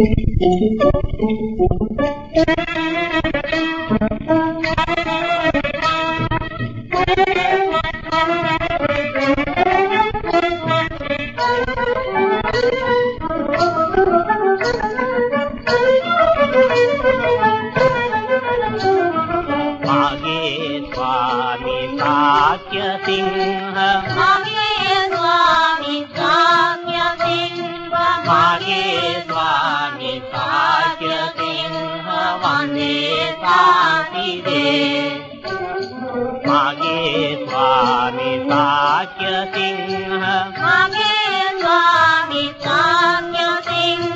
आगे स्वामी भाग्य सिंह। වන්නේ සාතිදේ මගේ ස්වාමි සාක්‍ය සිංහ මගේ ස්වාමි සාක්‍ය සිංහ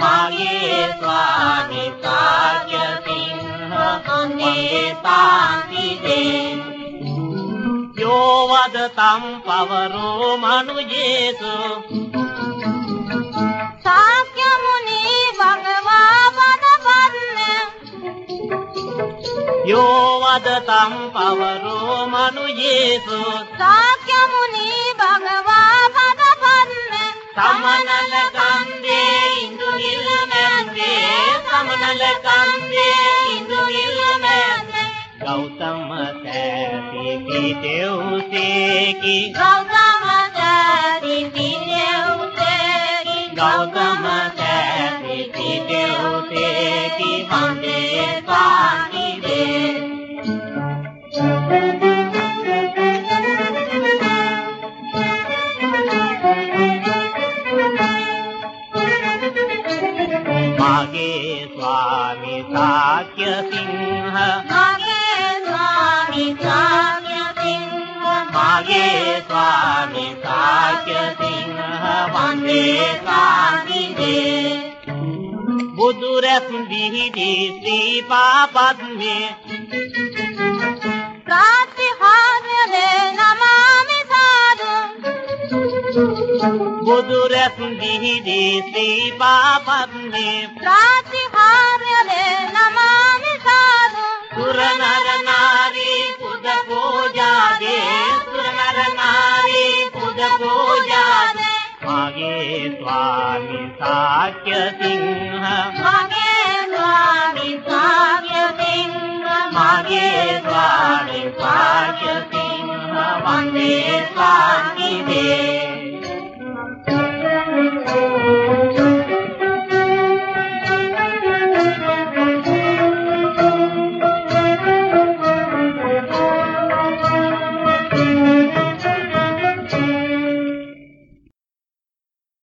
මගේ ස්වාමි සාක්‍ය සිංහ වන්නේ සාතිදේ යෝවද තම් පවරෝ මනුජේසු සා యో వదతం పవరో మను యేసు సాఖ్యముని భగవా పదపన్నే సమనల కందే ఇందు నిల్లుమే సమనల కందే ఇందు నిల్లుమే గౌతమ తేకి గౌతమ గౌతమ తేకి దేవుతేకి వందే मागे स्वामी साक्य सिंह मागे स्वामी साक्य सिंह मागे स्वामी साक्य सिंह वंदे स्वामी दे बुदुरस बिहिदि श्रीपापद्मे प्रातिहार्यले नमामि साधु सुर नर नारी पुद पूजा दे सुर नर नारी पुद पूजा दे मागे साक्य सिंह। मागे साक्य सिंह। मागे स्वामी साक्य सिंह। वंदे स्वामी दे।